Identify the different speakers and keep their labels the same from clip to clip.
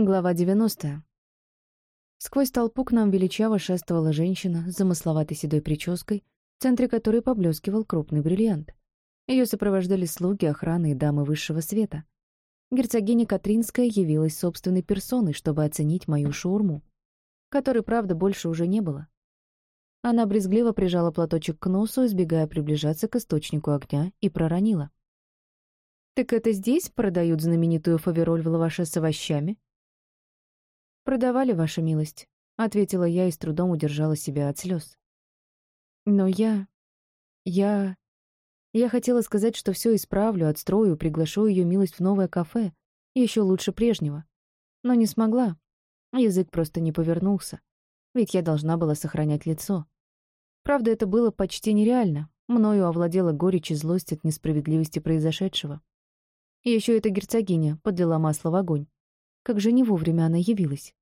Speaker 1: Глава 90. Сквозь толпу к нам величаво шествовала женщина с замысловатой седой прической, в центре которой поблескивал крупный бриллиант. Ее сопровождали слуги, охраны и дамы высшего света. Герцогиня Катринская явилась собственной персоной, чтобы оценить мою шаурму, которой, правда, больше уже не было. Она брезгливо прижала платочек к носу, избегая приближаться к источнику огня, и проронила. «Так это здесь продают знаменитую фавероль в лаваше с овощами?» «Продавали, ваша милость», — ответила я и с трудом удержала себя от слез. «Но я... я... Я хотела сказать, что все исправлю, отстрою, приглашу ее милость в новое кафе, еще лучше прежнего. Но не смогла. Язык просто не повернулся. Ведь я должна была сохранять лицо. Правда, это было почти нереально. Мною овладела горечь и злость от несправедливости произошедшего. Еще эта герцогиня подлила масло в огонь. Как же не вовремя она явилась.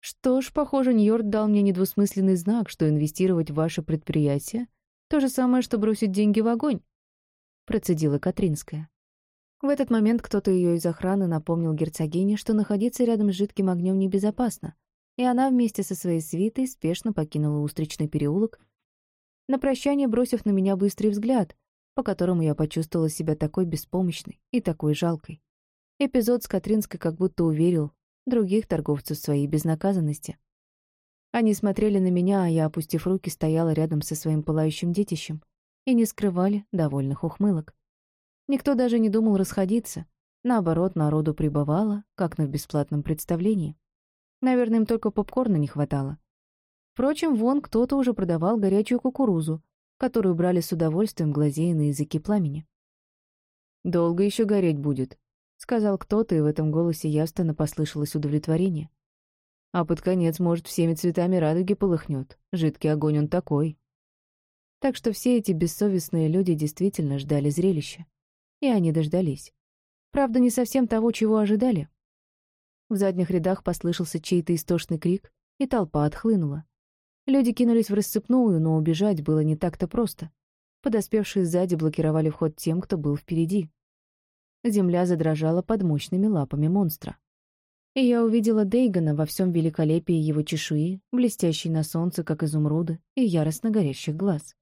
Speaker 1: Что ж, похоже, Ньорд дал мне недвусмысленный знак, что инвестировать в ваше предприятие — то же самое, что бросить деньги в огонь, — процедила Катринская. В этот момент кто-то ее из охраны напомнил герцогине, что находиться рядом с жидким огнем небезопасно, и она вместе со своей свитой спешно покинула устричный переулок, на прощание бросив на меня быстрый взгляд, по которому я почувствовала себя такой беспомощной и такой жалкой. Эпизод с Катринской как будто уверил, других торговцев своей безнаказанности. Они смотрели на меня, а я, опустив руки, стояла рядом со своим пылающим детищем и не скрывали довольных ухмылок. Никто даже не думал расходиться. Наоборот, народу прибывало, как на бесплатном представлении. Наверное, им только попкорна не хватало. Впрочем, вон кто-то уже продавал горячую кукурузу, которую брали с удовольствием, глазея на языки пламени. «Долго еще гореть будет», — сказал кто-то, и в этом голосе явственно послышалось удовлетворение. А под конец, может, всеми цветами радуги полыхнет. Жидкий огонь он такой. Так что все эти бессовестные люди действительно ждали зрелища. И они дождались. Правда, не совсем того, чего ожидали. В задних рядах послышался чей-то истошный крик, и толпа отхлынула. Люди кинулись в рассыпную, но убежать было не так-то просто. Подоспевшие сзади блокировали вход тем, кто был впереди. Земля задрожала под мощными лапами монстра. И я увидела Дейгана во всем великолепии его чешуи, блестящей на солнце, как изумруды, и яростно горящих глаз.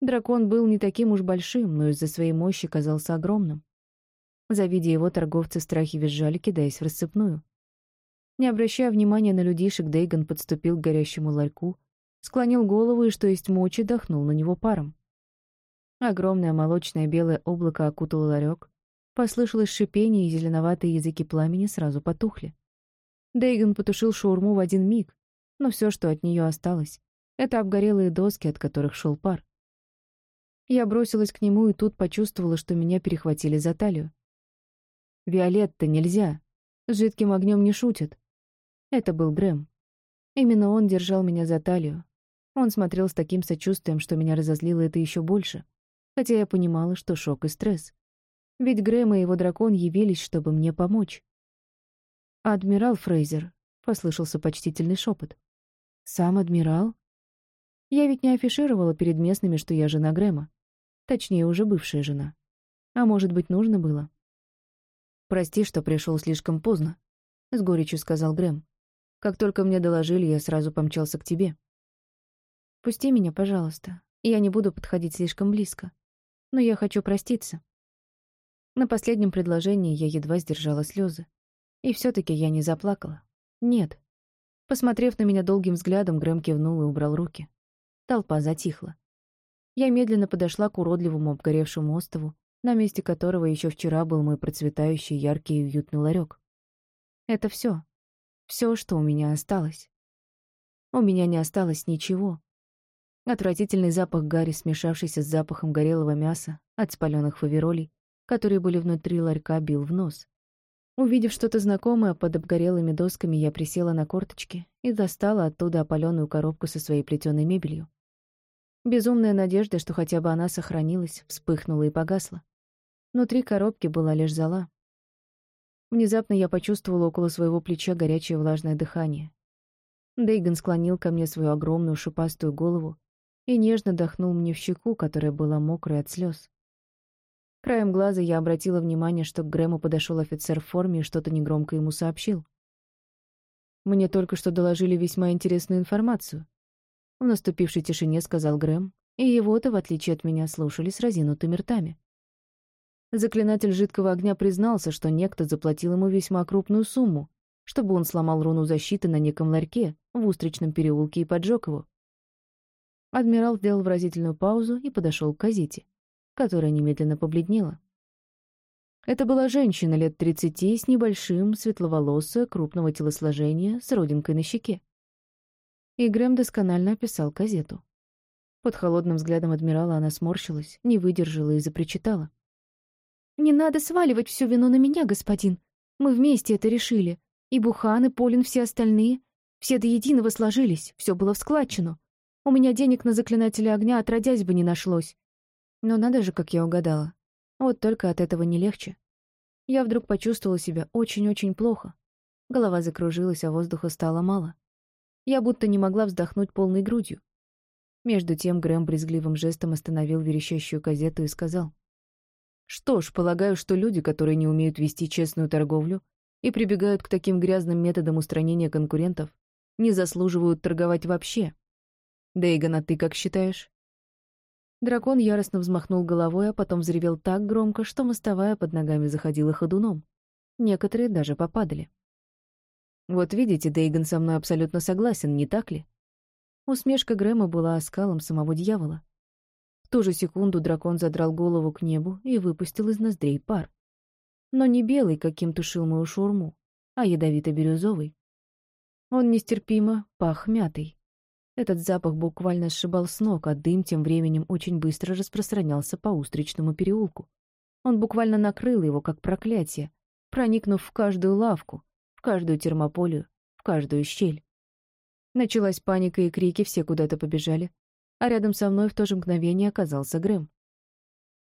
Speaker 1: Дракон был не таким уж большим, но из-за своей мощи казался огромным. Завидя его, торговцы страхи визжали, кидаясь в рассыпную. Не обращая внимания на людишек, Дейган подступил к горящему ларьку, склонил голову и, что есть мочи, дохнул на него паром. Огромное молочное белое облако окутало ларек, Послышалось шипение, и зеленоватые языки пламени сразу потухли. Дейган потушил шаурму в один миг, но все, что от нее осталось, это обгорелые доски, от которых шел пар. Я бросилась к нему и тут почувствовала, что меня перехватили за талию. «Виолетта, нельзя! С жидким огнем не шутят!» Это был Грэм. Именно он держал меня за талию. Он смотрел с таким сочувствием, что меня разозлило это еще больше, хотя я понимала, что шок и стресс. Ведь Грэм и его дракон явились, чтобы мне помочь. «Адмирал Фрейзер», — послышался почтительный шепот. «Сам адмирал?» Я ведь не афишировала перед местными, что я жена Грэма. Точнее, уже бывшая жена. А может быть, нужно было? «Прости, что пришел слишком поздно», — с горечью сказал Грэм. «Как только мне доложили, я сразу помчался к тебе». «Пусти меня, пожалуйста. Я не буду подходить слишком близко. Но я хочу проститься». На последнем предложении я едва сдержала слезы. И все таки я не заплакала. Нет. Посмотрев на меня долгим взглядом, Грэм кивнул и убрал руки. Толпа затихла. Я медленно подошла к уродливому обгоревшему острову, на месте которого еще вчера был мой процветающий, яркий и уютный ларек. Это все. Все, что у меня осталось. У меня не осталось ничего. Отвратительный запах гари, смешавшийся с запахом горелого мяса, от спаленных фаверолей, которые были внутри ларька, бил в нос. Увидев что-то знакомое под обгорелыми досками, я присела на корточки и достала оттуда опаленную коробку со своей плетеной мебелью. Безумная надежда, что хотя бы она сохранилась, вспыхнула и погасла. Внутри коробки была лишь зола. Внезапно я почувствовала около своего плеча горячее влажное дыхание. Дейган склонил ко мне свою огромную шипастую голову и нежно дохнул мне в щеку, которая была мокрой от слез. Краем глаза я обратила внимание, что к Грэму подошел офицер в форме и что-то негромко ему сообщил. «Мне только что доложили весьма интересную информацию», — в наступившей тишине сказал Грэм, и его-то, в отличие от меня, слушали с разинутыми ртами. Заклинатель жидкого огня признался, что некто заплатил ему весьма крупную сумму, чтобы он сломал руну защиты на неком ларьке в Устричном переулке и поджег его. Адмирал сделал выразительную паузу и подошел к газете которая немедленно побледнела. Это была женщина лет тридцати с небольшим, светловолосая, крупного телосложения, с родинкой на щеке. И Грэм досконально описал газету. Под холодным взглядом адмирала она сморщилась, не выдержала и запричитала. «Не надо сваливать всю вину на меня, господин. Мы вместе это решили. И Бухан, и Полин, все остальные. Все до единого сложились, все было в складчину. У меня денег на заклинателя огня отродясь бы не нашлось. Но надо же, как я угадала. Вот только от этого не легче. Я вдруг почувствовала себя очень-очень плохо. Голова закружилась, а воздуха стало мало. Я будто не могла вздохнуть полной грудью. Между тем Грэм брезгливым жестом остановил верещащую газету и сказал. «Что ж, полагаю, что люди, которые не умеют вести честную торговлю и прибегают к таким грязным методам устранения конкурентов, не заслуживают торговать вообще. Дейган, а ты как считаешь?» Дракон яростно взмахнул головой, а потом взревел так громко, что мостовая под ногами заходила ходуном. Некоторые даже попадали. «Вот видите, Дейган со мной абсолютно согласен, не так ли?» Усмешка Грэма была оскалом самого дьявола. В ту же секунду дракон задрал голову к небу и выпустил из ноздрей пар. Но не белый, каким тушил мою шурму, а ядовито-бирюзовый. Он нестерпимо пах мятой. Этот запах буквально сшибал с ног, а дым тем временем очень быстро распространялся по устричному переулку. Он буквально накрыл его, как проклятие, проникнув в каждую лавку, в каждую термополию, в каждую щель. Началась паника и крики, все куда-то побежали, а рядом со мной в то же мгновение оказался Грэм.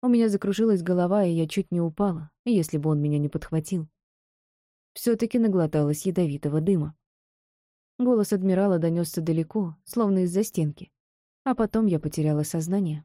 Speaker 1: У меня закружилась голова, и я чуть не упала, если бы он меня не подхватил. Все-таки наглоталась ядовитого дыма. Голос адмирала донесся далеко, словно из-за стенки. А потом я потеряла сознание.